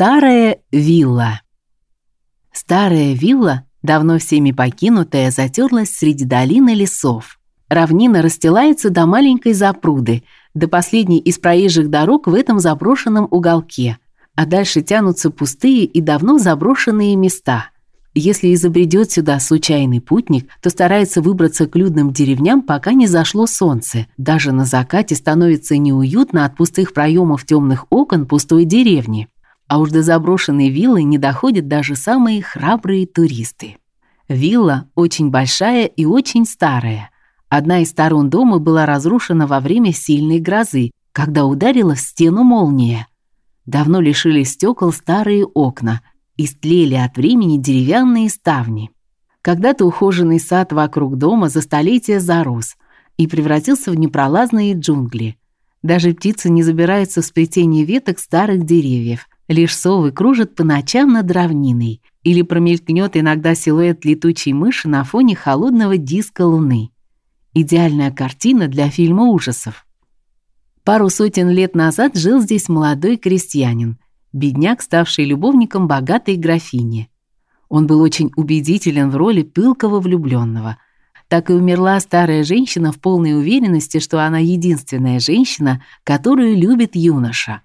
Старая вилла. Старая вилла, давно всеми покинутая, затерлась среди долины лесов. Равнина расстилается до маленькой запруды, до последней из проезжих дорог в этом заброшенном уголке, а дальше тянутся пустые и давно заброшенные места. Если изобредет сюда случайный путник, то старается выбраться к людным деревням, пока не зашло солнце. Даже на закате становится неуютно от пустых проемов темных окон пустой деревни. А уж до заброшенной виллы не доходят даже самые храбрые туристы. Вилла очень большая и очень старая. Одна из сторон дома была разрушена во время сильной грозы, когда ударила в стену молния. Давно лишились стекол старые окна, истлели от времени деревянные ставни. Когда-то ухоженный сад вокруг дома за столетия зарос и превратился в непролазные джунгли. Даже птицы не забираются в сплетение веток старых деревьев. Лишь совы кружат по ночам над равниной или промелькнет иногда силуэт летучей мыши на фоне холодного диска луны. Идеальная картина для фильма ужасов. Пару сотен лет назад жил здесь молодой крестьянин – бедняк, ставший любовником богатой графини. Он был очень убедителен в роли пылкого влюбленного. Так и умерла старая женщина в полной уверенности, что она единственная женщина, которую любит юноша.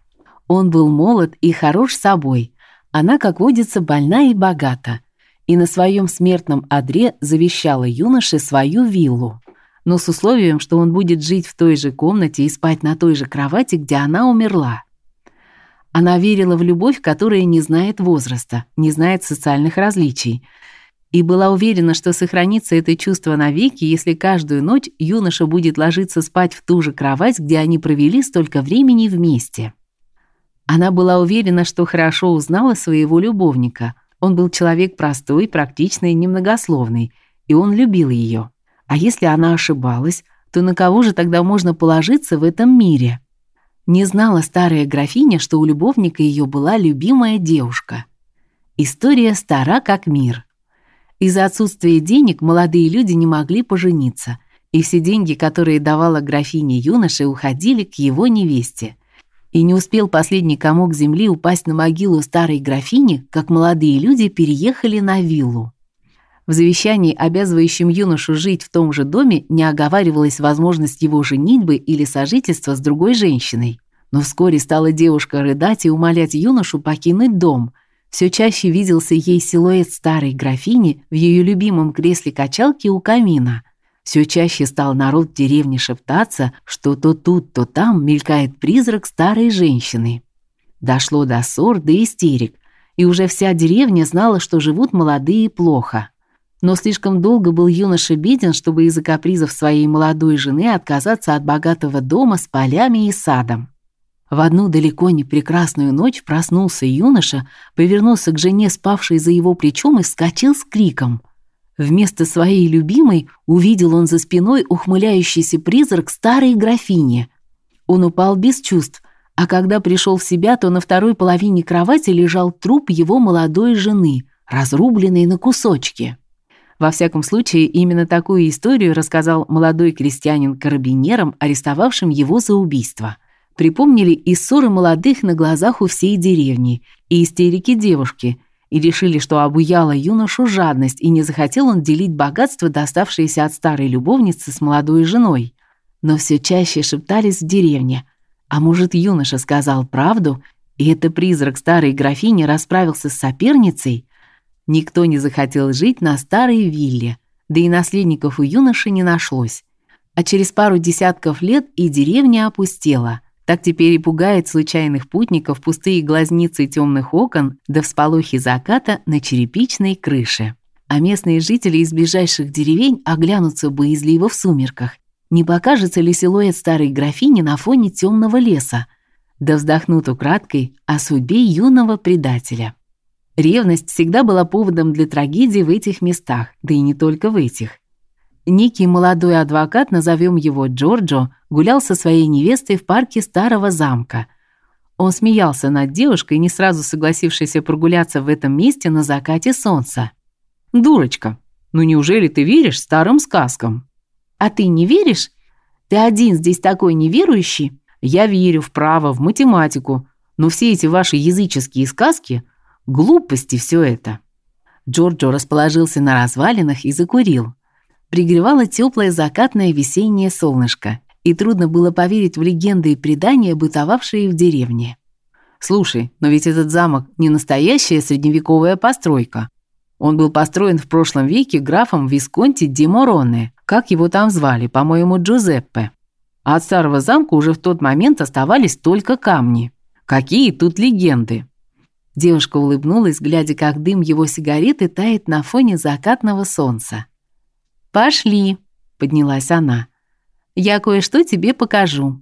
Он был молод и хорош собой. Она, как водится, больна и богата. И на своем смертном одре завещала юноше свою виллу, но с условием, что он будет жить в той же комнате и спать на той же кровати, где она умерла. Она верила в любовь, которая не знает возраста, не знает социальных различий, и была уверена, что сохранится это чувство навеки, если каждую ночь юноша будет ложиться спать в ту же кровать, где они провели столько времени вместе. Она была уверена, что хорошо узнала своего любовника. Он был человек простой, практичный, немногословный, и он любил ее. А если она ошибалась, то на кого же тогда можно положиться в этом мире? Не знала старая графиня, что у любовника ее была любимая девушка. История стара как мир. Из-за отсутствия денег молодые люди не могли пожениться, и все деньги, которые давала графиня юноше, уходили к его невесте. И не успел последний комок земли упасть на могилу старой графини, как молодые люди переехали на виллу. В завещании, обязывающем юношу жить в том же доме, не оговаривалась возможность его женитьбы или сожительства с другой женщиной. Но вскоре стала девушка рыдать и умолять юношу покинуть дом. Все чаще виделся ей силуэт старой графини в ее любимом кресле качалки у камина. Все чаще стал народ в деревне шептаться, что то тут, то там мелькает призрак старой женщины. Дошло до ссор, до истерик, и уже вся деревня знала, что живут молодые плохо. Но слишком долго был юноша беден, чтобы из-за капризов своей молодой жены отказаться от богатого дома с полями и садом. В одну далеко не прекрасную ночь проснулся юноша, повернулся к жене, спавшей за его плечом, и вскочил с криком. Вместо своей любимой увидел он за спиной ухмыляющийся призрак старой графини. Он упал без чувств, а когда пришел в себя, то на второй половине кровати лежал труп его молодой жены, разрубленный на кусочки. Во всяком случае, именно такую историю рассказал молодой крестьянин карабинерам, арестовавшим его за убийство. Припомнили и ссоры молодых на глазах у всей деревни, и истерики девушки, и решили, что обуяла юношу жадность, и не захотел он делить богатство, доставшееся от старой любовницы с молодой женой. Но все чаще шептались в деревне. А может, юноша сказал правду, и это призрак старой графини расправился с соперницей? Никто не захотел жить на старой вилле, да и наследников у юноши не нашлось. А через пару десятков лет и деревня опустела. Так теперь и пугает случайных путников пустые глазницы темных окон да всполохи заката на черепичной крыше. А местные жители из ближайших деревень оглянутся боязливо в сумерках. Не покажется ли силуэт старой графини на фоне темного леса? Да вздохнут украдкой о судьбе юного предателя. Ревность всегда была поводом для трагедий в этих местах, да и не только в этих. Некий молодой адвокат, назовем его Джорджо, гулял со своей невестой в парке старого замка. Он смеялся над девушкой, не сразу согласившейся прогуляться в этом месте на закате солнца. «Дурочка, ну неужели ты веришь старым сказкам?» «А ты не веришь? Ты один здесь такой неверующий?» «Я верю в право, в математику, Но все эти ваши языческие сказки – глупости все это. Джорджо расположился на развалинах и закурил. Пригревало теплое закатное весеннее солнышко, и трудно было поверить в легенды и предания, бытовавшие в деревне. Слушай, но ведь этот замок не настоящая средневековая постройка. Он был построен в прошлом веке графом Висконти ди Мороне, как его там звали, по-моему, Джузеппе. А от старого замка уже в тот момент оставались только камни. Какие тут легенды? Девушка улыбнулась, глядя, как дым его сигареты тает на фоне закатного солнца. «Пошли», — поднялась она. «Я кое-что тебе покажу».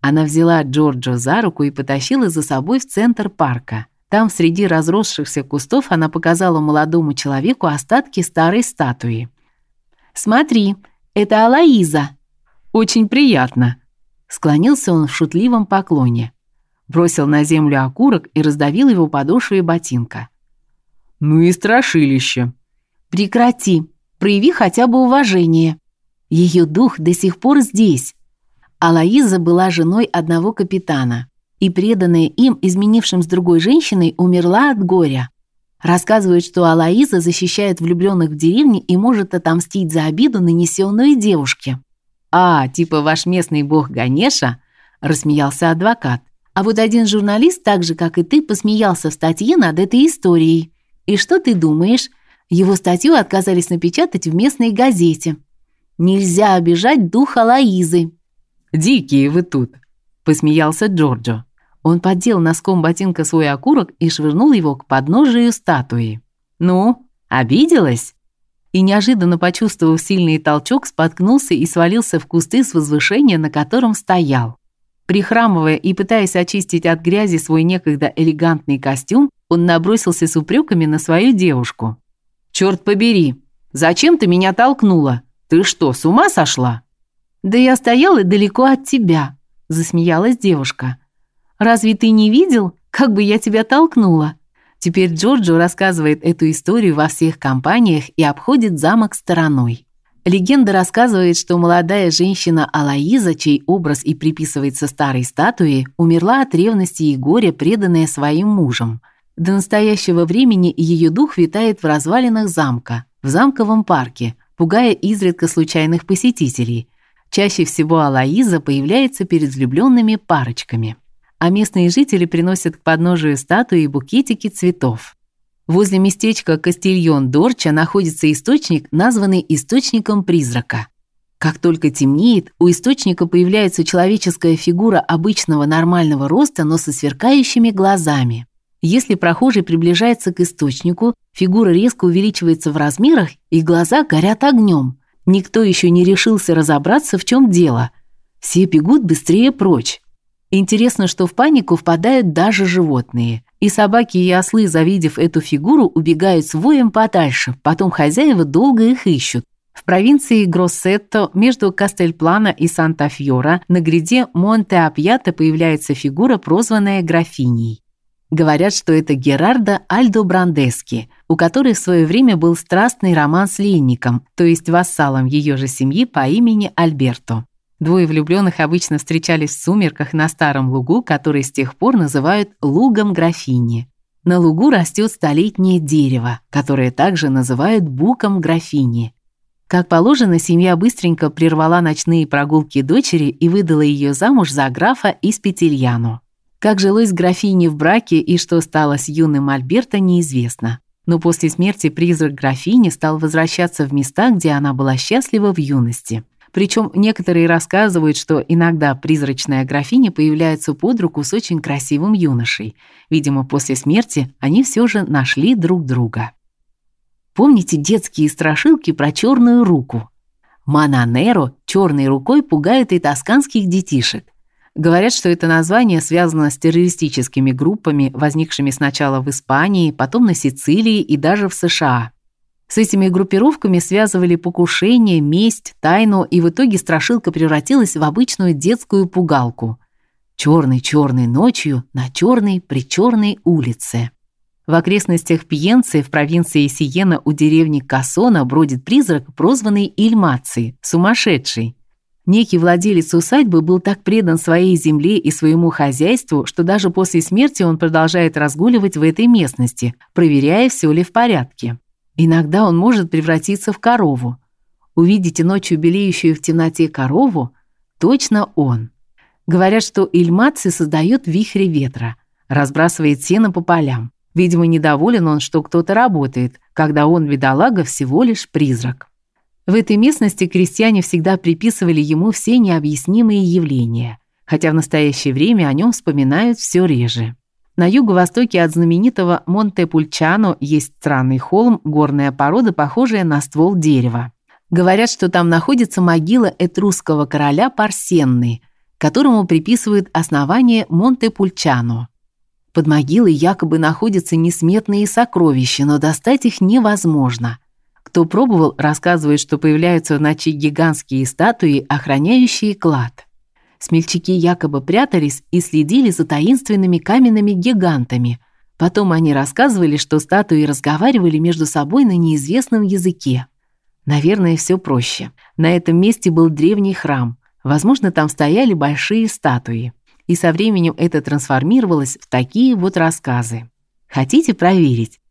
Она взяла Джорджо за руку и потащила за собой в центр парка. Там, среди разросшихся кустов, она показала молодому человеку остатки старой статуи. «Смотри, это Алаиза». «Очень приятно», — склонился он в шутливом поклоне бросил на землю окурок и раздавил его подошвой ботинка. Ну и страшилище. Прекрати, прояви хотя бы уважение. Ее дух до сих пор здесь. Алаиза была женой одного капитана, и преданная им, изменившим с другой женщиной, умерла от горя. Рассказывают, что Алаиза защищает влюбленных в деревне и может отомстить за обиду, нанесенную девушке. А, типа ваш местный бог Ганеша, рассмеялся адвокат. А вот один журналист, так же как и ты, посмеялся в статье над этой историей. И что ты думаешь? Его статью отказались напечатать в местной газете. Нельзя обижать духа Лаизы. Дикие вы тут, посмеялся Джорджо. Он поддел носком ботинка свой окурок и швырнул его к подножию статуи. Ну, обиделась? И неожиданно почувствовав сильный толчок, споткнулся и свалился в кусты с возвышения, на котором стоял. Прихрамывая и пытаясь очистить от грязи свой некогда элегантный костюм, он набросился с упреками на свою девушку. «Черт побери! Зачем ты меня толкнула? Ты что, с ума сошла?» «Да я стояла далеко от тебя», – засмеялась девушка. «Разве ты не видел, как бы я тебя толкнула?» Теперь Джорджо рассказывает эту историю во всех компаниях и обходит замок стороной. Легенда рассказывает, что молодая женщина Алаиза, чей образ и приписывается старой статуе, умерла от ревности и горя, преданная своим мужем. До настоящего времени ее дух витает в развалинах замка, в замковом парке, пугая изредка случайных посетителей. Чаще всего Алаиза появляется перед влюбленными парочками. А местные жители приносят к подножию статуи букетики цветов. Возле местечка Кастильон-Дорча находится источник, названный источником призрака. Как только темнеет, у источника появляется человеческая фигура обычного нормального роста, но со сверкающими глазами. Если прохожий приближается к источнику, фигура резко увеличивается в размерах, и глаза горят огнем. Никто еще не решился разобраться, в чем дело. Все бегут быстрее прочь. Интересно, что в панику впадают даже животные. И собаки и ослы, завидев эту фигуру, убегают с воем подальше. Потом хозяева долго их ищут. В провинции Гроссетто между Кастельплана и Санта-Фьора на гряде Монте-Апьято появляется фигура, прозванная графиней. Говорят, что это Герарда Альдо Брандески, у которой в свое время был страстный роман с ленником, то есть вассалом ее же семьи по имени Альберто. Двое влюбленных обычно встречались в сумерках на старом лугу, который с тех пор называют лугом графини. На лугу растет столетнее дерево, которое также называют буком графини. Как положено, семья быстренько прервала ночные прогулки дочери и выдала ее замуж за графа из Петельяно. Как жилось графине в браке и что стало с юным Альберто, неизвестно. Но после смерти призрак графини стал возвращаться в места, где она была счастлива в юности. Причем некоторые рассказывают, что иногда призрачная графиня появляется под руку с очень красивым юношей. Видимо, после смерти они все же нашли друг друга. Помните детские страшилки про черную руку? Мананеро черной рукой пугает и тосканских детишек. Говорят, что это название связано с террористическими группами, возникшими сначала в Испании, потом на Сицилии и даже в США. С этими группировками связывали покушение, месть, тайну, и в итоге страшилка превратилась в обычную детскую пугалку. Черной-черной ночью на черной причерной улице. В окрестностях Пьенцы в провинции Сиена у деревни Кассона бродит призрак, прозванный Ильмаци, сумасшедший. Некий владелец усадьбы был так предан своей земле и своему хозяйству, что даже после смерти он продолжает разгуливать в этой местности, проверяя, все ли в порядке. Иногда он может превратиться в корову. Увидите ночью белеющую в темноте корову – точно он. Говорят, что Ильмаци создает вихри ветра, разбрасывает сено по полям. Видимо, недоволен он, что кто-то работает, когда он, бедолага, всего лишь призрак. В этой местности крестьяне всегда приписывали ему все необъяснимые явления, хотя в настоящее время о нем вспоминают все реже. На юго-востоке от знаменитого Монте-Пульчано есть странный холм, горная порода, похожая на ствол дерева. Говорят, что там находится могила этрусского короля Парсенны, которому приписывают основание Монте-Пульчано. Под могилой якобы находятся несметные сокровища, но достать их невозможно. Кто пробовал, рассказывает, что появляются в ночи гигантские статуи, охраняющие клад. Смельчаки якобы прятались и следили за таинственными каменными гигантами. Потом они рассказывали, что статуи разговаривали между собой на неизвестном языке. Наверное, все проще. На этом месте был древний храм. Возможно, там стояли большие статуи. И со временем это трансформировалось в такие вот рассказы. Хотите проверить?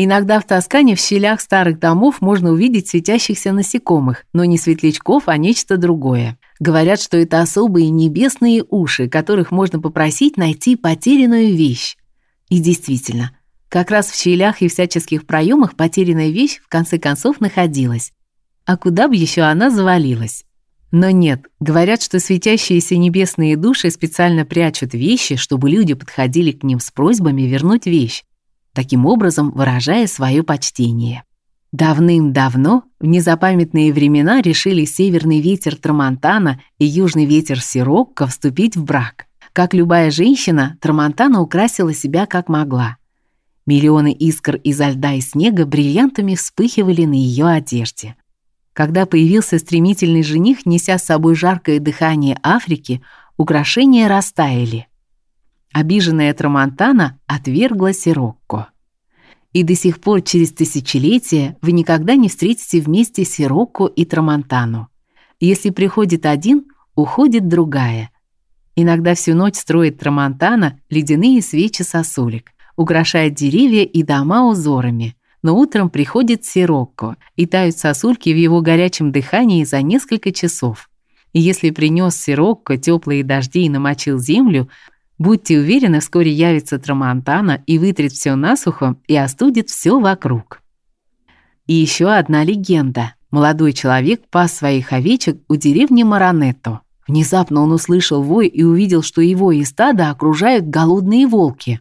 Иногда в Тоскане в щелях старых домов можно увидеть светящихся насекомых, но не светлячков, а нечто другое. Говорят, что это особые небесные уши, которых можно попросить найти потерянную вещь. И действительно, как раз в щелях и всяческих проемах потерянная вещь в конце концов находилась. А куда бы еще она завалилась? Но нет, говорят, что светящиеся небесные души специально прячут вещи, чтобы люди подходили к ним с просьбами вернуть вещь таким образом выражая свое почтение. Давным-давно, в незапамятные времена, решили северный ветер Трамонтана и южный ветер Сирокко вступить в брак. Как любая женщина, Трамонтана украсила себя как могла. Миллионы искр изо льда и снега бриллиантами вспыхивали на ее одежде. Когда появился стремительный жених, неся с собой жаркое дыхание Африки, украшения растаяли. Обиженная Трамонтана отвергла Сирокко. И до сих пор через тысячелетия вы никогда не встретите вместе Сирокко и Трамонтану. Если приходит один, уходит другая. Иногда всю ночь строит Трамонтана ледяные свечи сосулек, украшает деревья и дома узорами. Но утром приходит Сирокко, и тают сосульки в его горячем дыхании за несколько часов. И если принес Сирокко теплые дожди и намочил землю, Будьте уверены, вскоре явится Трамонтана и вытрет все насухо и остудит все вокруг. И еще одна легенда. Молодой человек пас своих овечек у деревни Маранетто. Внезапно он услышал вой и увидел, что его и стадо окружают голодные волки.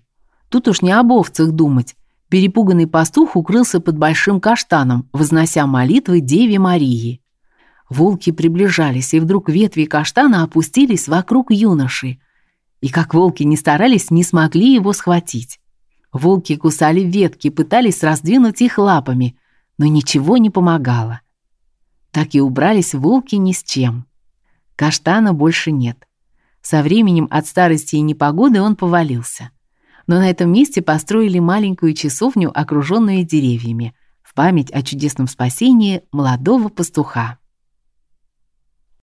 Тут уж не об овцах думать. Перепуганный пастух укрылся под большим каштаном, вознося молитвы Деве Марии. Волки приближались, и вдруг ветви каштана опустились вокруг юноши и как волки не старались, не смогли его схватить. Волки кусали ветки, пытались раздвинуть их лапами, но ничего не помогало. Так и убрались волки ни с чем. Каштана больше нет. Со временем от старости и непогоды он повалился. Но на этом месте построили маленькую часовню, окруженную деревьями, в память о чудесном спасении молодого пастуха.